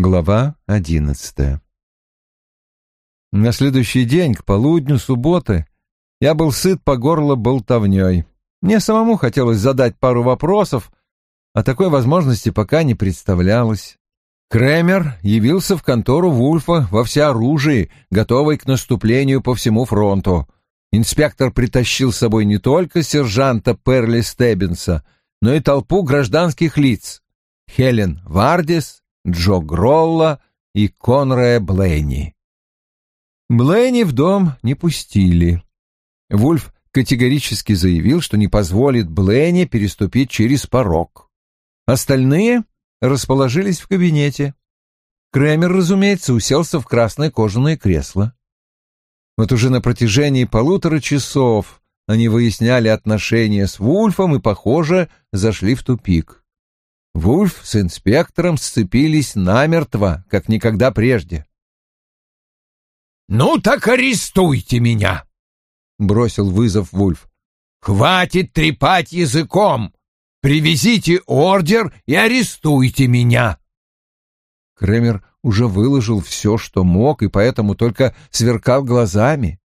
Глава одиннадцатая На следующий день, к полудню субботы, я был сыт по горло болтовней. Мне самому хотелось задать пару вопросов, а такой возможности пока не представлялось. Кремер явился в контору Вульфа во всеоружии, готовый к наступлению по всему фронту. Инспектор притащил с собой не только сержанта Перли Стеббинса, но и толпу гражданских лиц. Хелен Вардис, Джо Гролла и Конрая Блейни. Блейни в дом не пустили. Вульф категорически заявил, что не позволит Блейни переступить через порог. Остальные расположились в кабинете. Кремер, разумеется, уселся в красное кожаное кресло. Вот уже на протяжении полутора часов они выясняли отношения с Вульфом и, похоже, зашли в тупик. Вульф с инспектором сцепились намертво, как никогда прежде. «Ну так арестуйте меня!» — бросил вызов Вульф. «Хватит трепать языком! Привезите ордер и арестуйте меня!» Кремер уже выложил все, что мог, и поэтому только сверкал глазами.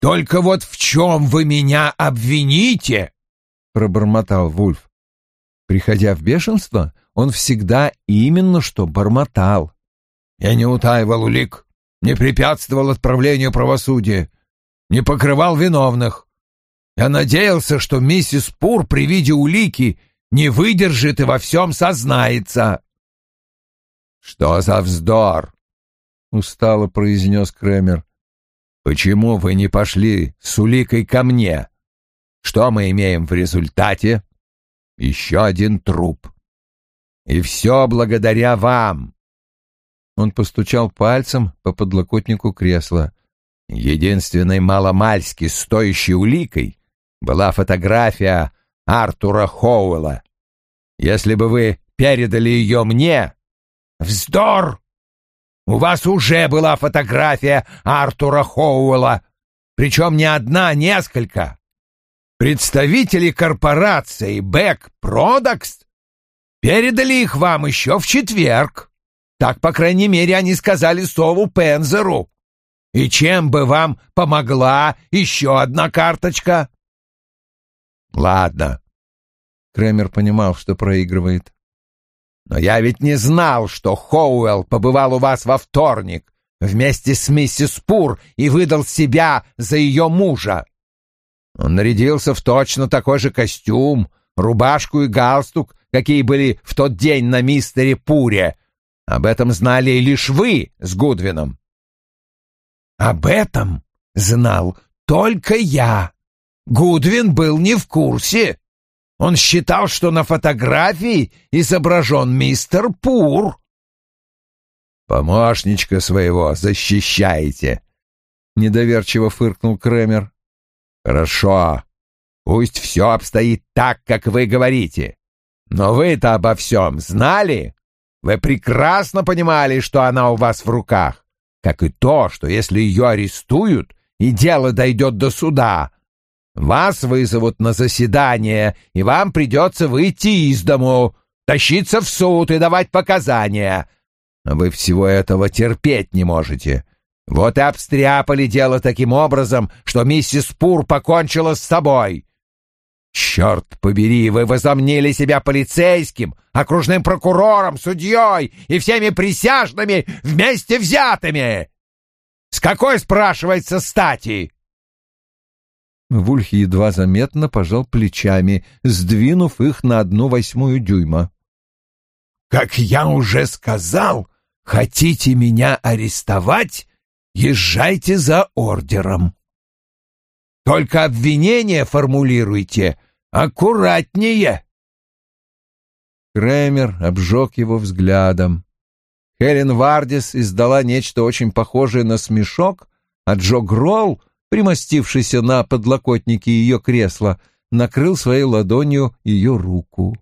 «Только вот в чем вы меня обвините?» — пробормотал Вульф. Приходя в бешенство, он всегда именно что бормотал. «Я не утаивал улик, не препятствовал отправлению правосудия, не покрывал виновных. Я надеялся, что миссис Пур при виде улики не выдержит и во всем сознается». «Что за вздор?» — устало произнес Кремер. «Почему вы не пошли с уликой ко мне? Что мы имеем в результате?» Еще один труп. И все благодаря вам. Он постучал пальцем по подлокотнику кресла. Единственной маломальски стоящей уликой была фотография Артура Хоуэлла. Если бы вы передали ее мне... Вздор! У вас уже была фотография Артура Хоуэлла, причем не одна, а несколько. Представители корпорации Back Products передали их вам еще в четверг. Так, по крайней мере, они сказали Сову Пензеру. И чем бы вам помогла еще одна карточка? Ладно. Кремер понимал, что проигрывает. Но я ведь не знал, что Хоуэлл побывал у вас во вторник вместе с миссис Пур и выдал себя за ее мужа. Он нарядился в точно такой же костюм, рубашку и галстук, какие были в тот день на мистере Пуре. Об этом знали лишь вы с Гудвином. Об этом знал только я. Гудвин был не в курсе. Он считал, что на фотографии изображен мистер Пур. «Помощничка своего защищаете», — недоверчиво фыркнул Кремер. Хорошо. Пусть все обстоит так, как вы говорите. Но вы-то обо всем знали? Вы прекрасно понимали, что она у вас в руках. Как и то, что если ее арестуют, и дело дойдет до суда, вас вызовут на заседание, и вам придется выйти из дому, тащиться в суд и давать показания. Вы всего этого терпеть не можете. Вот и обстряпали дело таким образом, что миссис Пур покончила с собой. Черт побери, вы возомнили себя полицейским, окружным прокурором, судьей и всеми присяжными вместе взятыми. С какой, спрашивается, стати? Вульхи едва заметно пожал плечами, сдвинув их на одну восьмую дюйма. «Как я уже сказал, хотите меня арестовать? Езжайте за ордером. Только обвинение формулируйте аккуратнее. Кремер обжег его взглядом. Хелен Вардис издала нечто очень похожее на смешок, а Джо Гролл, примостившийся на подлокотнике ее кресла, накрыл своей ладонью ее руку.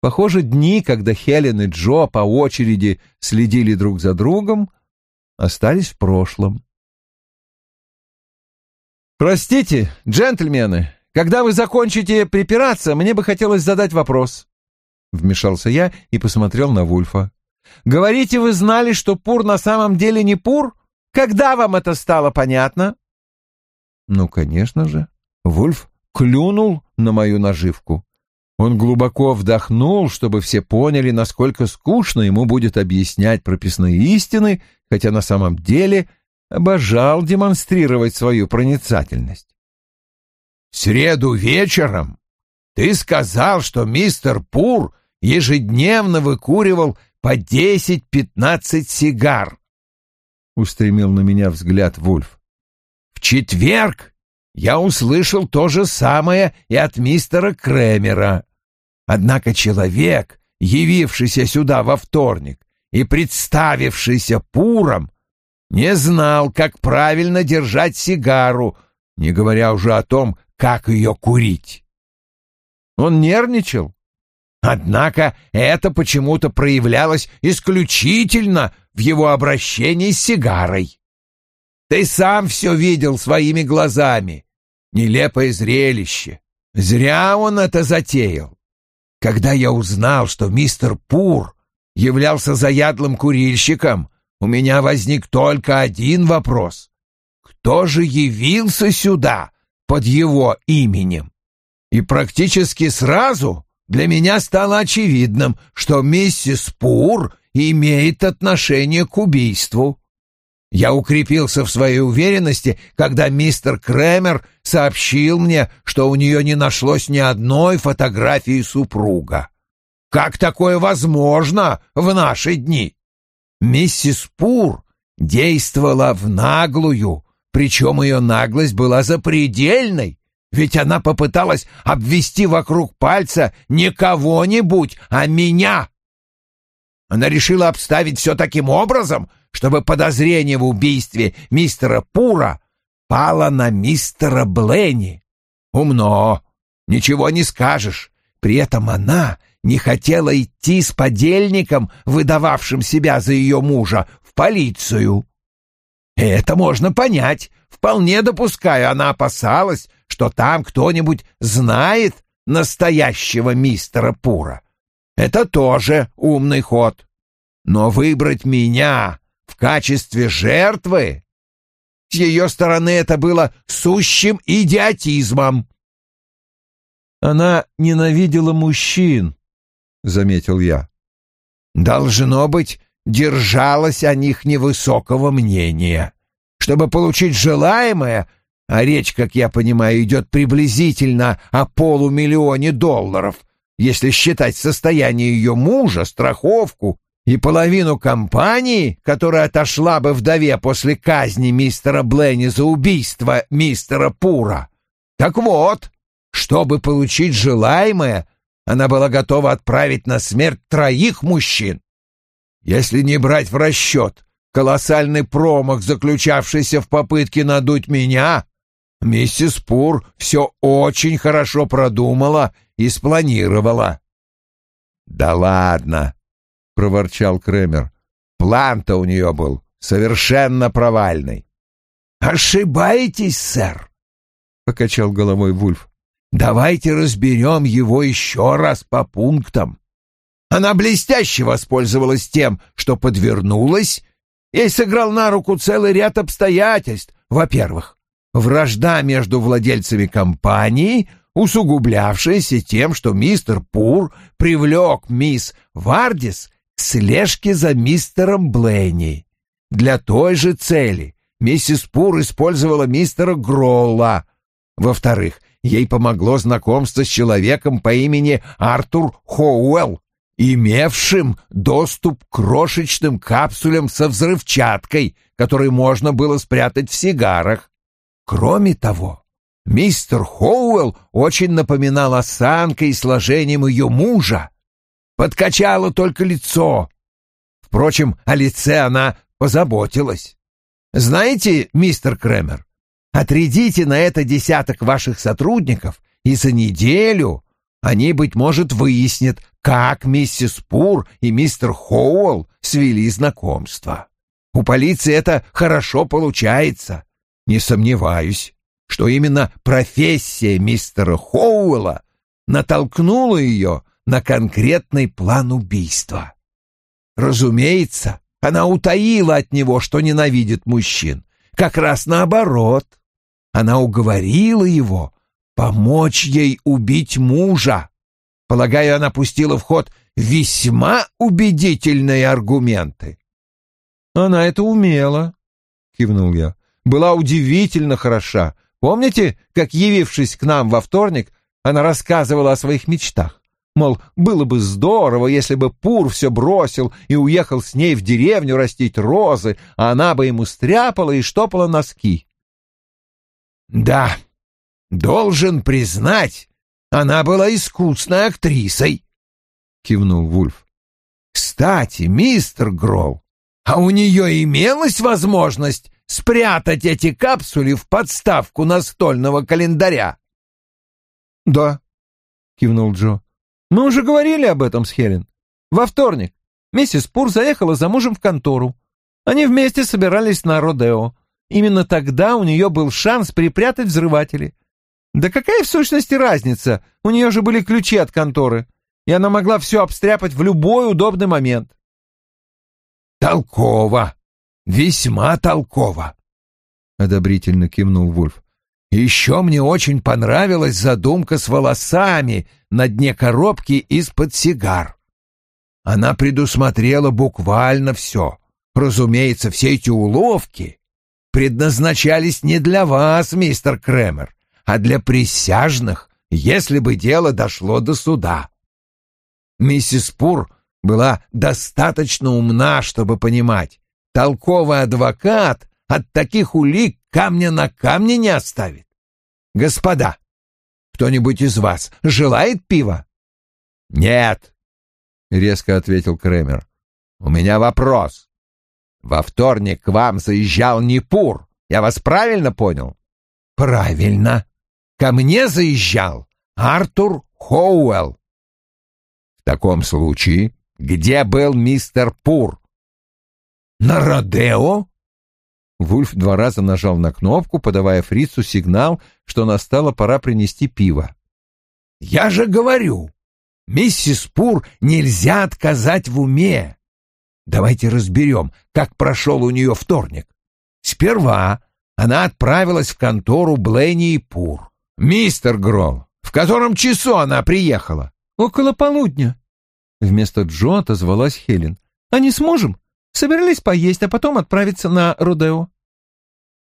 Похоже, дни, когда Хелен и Джо по очереди следили друг за другом, остались в прошлом. «Простите, джентльмены, когда вы закончите припираться, мне бы хотелось задать вопрос». Вмешался я и посмотрел на Вульфа. Говорите, вы знали, что Пур на самом деле не Пур? Когда вам это стало понятно? Ну, конечно же. Вульф клюнул на мою наживку. Он глубоко вдохнул, чтобы все поняли, насколько скучно ему будет объяснять прописные истины, хотя на самом деле обожал демонстрировать свою проницательность. «В среду вечером ты сказал, что мистер Пур ежедневно выкуривал по десять-пятнадцать сигар», — устремил на меня взгляд Вульф. «В четверг я услышал то же самое и от мистера Кремера. Однако человек, явившийся сюда во вторник и представившийся Пуром, не знал, как правильно держать сигару, не говоря уже о том, как ее курить. Он нервничал. Однако это почему-то проявлялось исключительно в его обращении с сигарой. Ты сам все видел своими глазами. Нелепое зрелище. Зря он это затеял. Когда я узнал, что мистер Пур являлся заядлым курильщиком, у меня возник только один вопрос. Кто же явился сюда под его именем? И практически сразу для меня стало очевидным, что миссис Пур имеет отношение к убийству. Я укрепился в своей уверенности, когда мистер Кремер сообщил мне, что у нее не нашлось ни одной фотографии супруга. Как такое возможно в наши дни? Миссис Пур действовала в наглую, причем ее наглость была запредельной, ведь она попыталась обвести вокруг пальца не кого-нибудь, а меня. Она решила обставить все таким образом, чтобы подозрение в убийстве мистера Пура пало на мистера Бленни. Умно, ничего не скажешь. При этом она не хотела идти с подельником, выдававшим себя за ее мужа, в полицию. Это можно понять. Вполне допускаю, она опасалась, что там кто-нибудь знает настоящего мистера Пура. Это тоже умный ход. Но выбрать меня в качестве жертвы с ее стороны это было сущим идиотизмом. Она ненавидела мужчин, — заметил я. «Должно быть, держалась о них невысокого мнения. Чтобы получить желаемое, а речь, как я понимаю, идет приблизительно о полумиллионе долларов, если считать состояние ее мужа, страховку и половину компании, которая отошла бы вдове после казни мистера Бленни за убийство мистера Пура. Так вот, чтобы получить желаемое, она была готова отправить на смерть троих мужчин. Если не брать в расчет колоссальный промах, заключавшийся в попытке надуть меня, миссис Пур все очень хорошо продумала и спланировала. «Да ладно!» — проворчал Кремер. «План-то у нее был совершенно провальный». «Ошибаетесь, сэр!» — покачал головой Вульф. Давайте разберем его еще раз по пунктам. Она блестяще воспользовалась тем, что подвернулась, и сыграл на руку целый ряд обстоятельств. Во-первых, вражда между владельцами компании, усугублявшаяся тем, что мистер Пур привлек мисс Вардис к слежке за мистером Бленни. Для той же цели миссис Пур использовала мистера Гролла. Во-вторых, ей помогло знакомство с человеком по имени Артур Хоуэлл, имевшим доступ к крошечным капсулям со взрывчаткой, которые можно было спрятать в сигарах. Кроме того, мистер Хоуэлл очень напоминал осанкой и сложением ее мужа. Подкачало только лицо. Впрочем, о лице она позаботилась. Знаете, мистер Кремер, Отрядите на это десяток ваших сотрудников, и за неделю они, быть может, выяснят, как миссис Пур и мистер Хоуэлл свели знакомство. У полиции это хорошо получается. Не сомневаюсь, что именно профессия мистера Хоуэлла натолкнула ее на конкретный план убийства. Разумеется, она утаила от него, что ненавидит мужчин. Как раз наоборот. Она уговорила его помочь ей убить мужа. Полагаю, она пустила в ход весьма убедительные аргументы. Она это умела, кивнул я. Была удивительно хороша. Помните, как, явившись к нам во вторник, она рассказывала о своих мечтах? Мол, было бы здорово, если бы Пур все бросил и уехал с ней в деревню растить розы, а она бы ему стряпала и штопала носки. Да, должен признать, она была искусной актрисой, кивнул Вульф. Кстати, мистер Гроу, а у нее имелась возможность спрятать эти капсули в подставку настольного календаря? Да, кивнул Джо. Мы уже говорили об этом с Хелен. Во вторник миссис Пур заехала за мужем в контору. Они вместе собирались на Родео. Именно тогда у нее был шанс припрятать взрыватели. Да какая в сущности разница? У нее же были ключи от конторы, и она могла все обстряпать в любой удобный момент. «Толково! Весьма толково!» — одобрительно кивнул Вульф. Еще мне очень понравилась задумка с волосами на дне коробки из-под сигар. Она предусмотрела буквально все. Разумеется, все эти уловки предназначались не для вас, мистер Кремер, а для присяжных, если бы дело дошло до суда. Миссис Пур была достаточно умна, чтобы понимать, толковый адвокат от таких улик камня на камне не оставит. Господа, кто-нибудь из вас желает пива? Нет, резко ответил Кремер. У меня вопрос. Во вторник к вам заезжал Непур. Я вас правильно понял? Правильно. Ко мне заезжал Артур Хоуэлл. В таком случае, где был мистер Пур? На Родео? Вульф два раза нажал на кнопку, подавая фрицу сигнал, что настала пора принести пиво. «Я же говорю, миссис Пур нельзя отказать в уме. Давайте разберем, как прошел у нее вторник. Сперва она отправилась в контору Блэни и Пур. Мистер Гролл, в котором часу она приехала? Около полудня. Вместо Джо отозвалась Хелен. Они с мужем собирались поесть, а потом отправиться на Родео.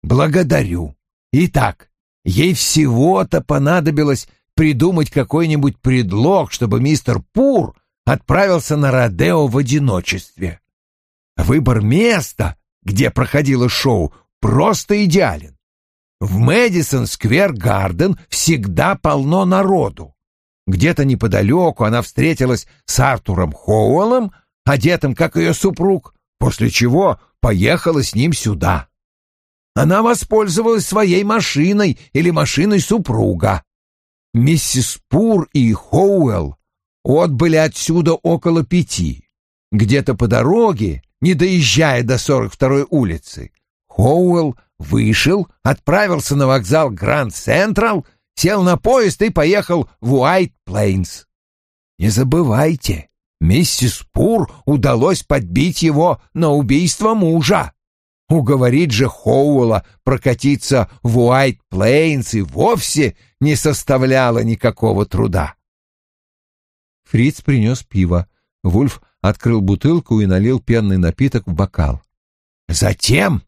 Благодарю. Итак, ей всего-то понадобилось придумать какой-нибудь предлог, чтобы мистер Пур отправился на Родео в одиночестве. Выбор места, где проходило шоу, просто идеален. В Мэдисон Сквер Гарден всегда полно народу. Где-то неподалеку она встретилась с Артуром Хоуэллом, одетым, как ее супруг, после чего поехала с ним сюда. Она воспользовалась своей машиной или машиной супруга. Миссис Пур и Хоуэлл отбыли отсюда около пяти. Где-то по дороге, не доезжая до 42-й улицы, Хоуэлл вышел, отправился на вокзал Гранд Централ, сел на поезд и поехал в Уайт Плейнс. Не забывайте, миссис Пур удалось подбить его на убийство мужа. Уговорить же Хоуэлла прокатиться в Уайт Плейнс и вовсе не составляло никакого труда. Фриц принес пиво. Вульф открыл бутылку и налил пенный напиток в бокал. Затем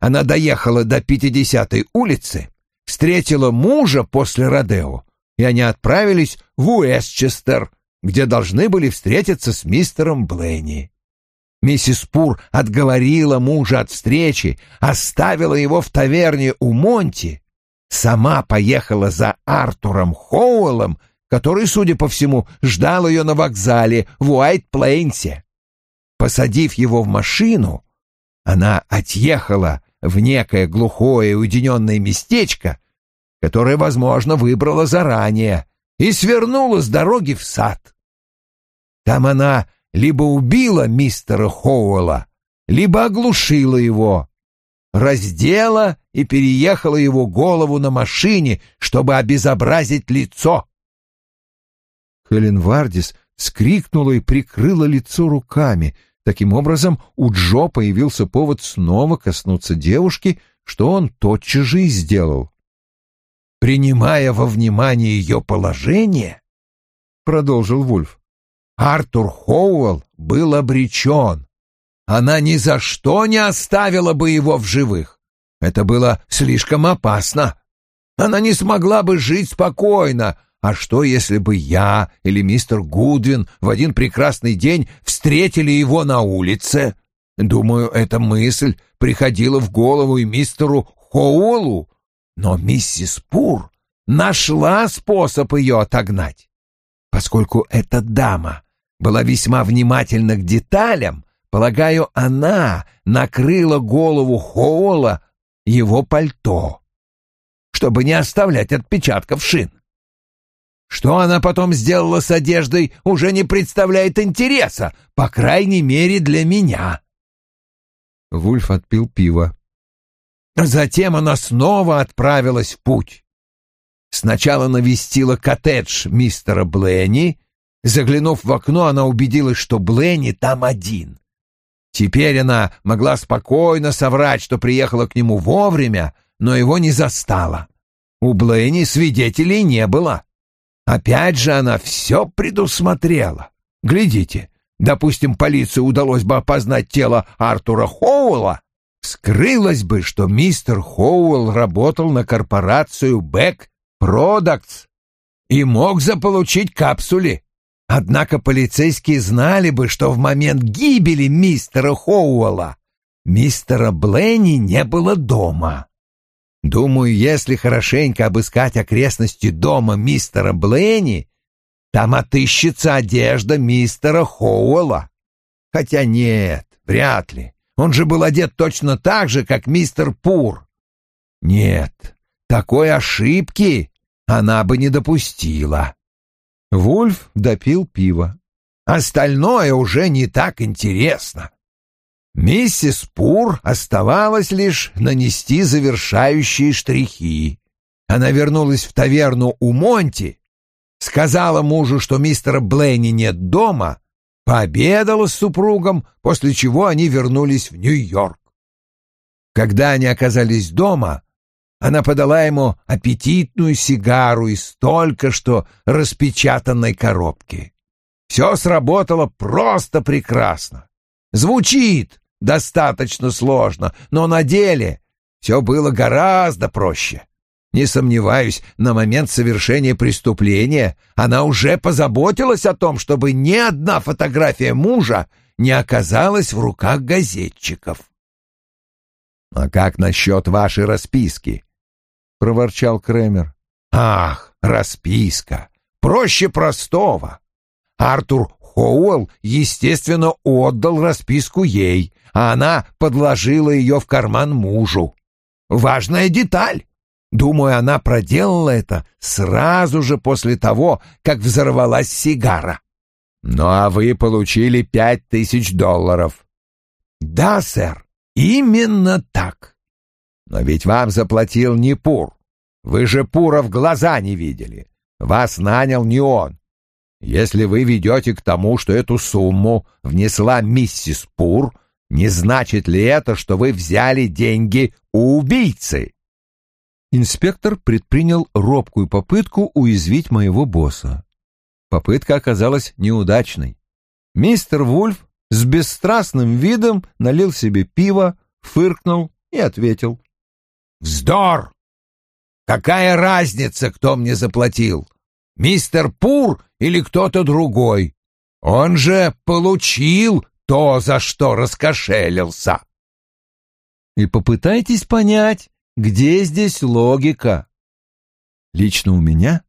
она доехала до 50-й улицы, встретила мужа после Родео, и они отправились в Уэстчестер, где должны были встретиться с мистером Блэни. Миссис Пур отговорила мужа от встречи, оставила его в таверне у Монти, сама поехала за Артуром Хоуэллом, который, судя по всему, ждал ее на вокзале в Уайт-Плейнсе. Посадив его в машину, она отъехала в некое глухое уединенное местечко, которое, возможно, выбрала заранее, и свернула с дороги в сад. Там она либо убила мистера Хоуэлла, либо оглушила его, раздела и переехала его голову на машине, чтобы обезобразить лицо. Хелен Вардис скрикнула и прикрыла лицо руками. Таким образом, у Джо появился повод снова коснуться девушки, что он тотчас же и сделал. «Принимая во внимание ее положение, — продолжил Вульф, — Артур Хоуэлл был обречен. Она ни за что не оставила бы его в живых. Это было слишком опасно. Она не смогла бы жить спокойно, а что, если бы я или мистер Гудвин в один прекрасный день встретили его на улице? Думаю, эта мысль приходила в голову и мистеру Хоуэллу, но миссис Пур нашла способ ее отогнать. Поскольку эта дама была весьма внимательна к деталям, полагаю, она накрыла голову Хоуэлла его пальто, чтобы не оставлять отпечатков шин. Что она потом сделала с одеждой, уже не представляет интереса, по крайней мере, для меня. Вульф отпил пиво. Затем она снова отправилась в путь. Сначала навестила коттедж мистера Бленни. Заглянув в окно, она убедилась, что Бленни там один. Теперь она могла спокойно соврать, что приехала к нему вовремя, но его не застала. У Бленни свидетелей не было. Опять же она все предусмотрела. Глядите, допустим, полиции удалось бы опознать тело Артура Хоуэлла, скрылось бы, что мистер Хоуэлл работал на корпорацию Бэк Продактс и мог заполучить капсули. Однако полицейские знали бы, что в момент гибели мистера Хоуэлла мистера Бленни не было дома. Думаю, если хорошенько обыскать окрестности дома мистера Бленни, там отыщется одежда мистера Хоуэлла. Хотя нет, вряд ли. Он же был одет точно так же, как мистер Пур. Нет, такой ошибки она бы не допустила. Вульф допил пиво. Остальное уже не так интересно. Миссис Пур оставалось лишь нанести завершающие штрихи. Она вернулась в таверну у Монти, сказала мужу, что мистера Блейни нет дома, пообедала с супругом, после чего они вернулись в Нью-Йорк. Когда они оказались дома, она подала ему аппетитную сигару из только что распечатанной коробки. Все сработало просто прекрасно. Звучит достаточно сложно, но на деле все было гораздо проще. Не сомневаюсь, на момент совершения преступления она уже позаботилась о том, чтобы ни одна фотография мужа не оказалась в руках газетчиков. «А как насчет вашей расписки?» — проворчал Кремер. «Ах, расписка! Проще простого! Артур Хоуэлл, естественно, отдал расписку ей, а она подложила ее в карман мужу. Важная деталь. Думаю, она проделала это сразу же после того, как взорвалась сигара. Ну а вы получили пять тысяч долларов. Да, сэр, именно так. Но ведь вам заплатил не Пур. Вы же Пура в глаза не видели. Вас нанял не он. Если вы ведете к тому, что эту сумму внесла миссис Пур, не значит ли это, что вы взяли деньги у убийцы? Инспектор предпринял робкую попытку уязвить моего босса. Попытка оказалась неудачной. Мистер Вульф с бесстрастным видом налил себе пиво, фыркнул и ответил. «Вздор! Какая разница, кто мне заплатил? Мистер Пур или кто-то другой? Он же получил то, за что раскошелился!» И попытайтесь понять, где здесь логика? Лично у меня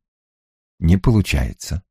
не получается.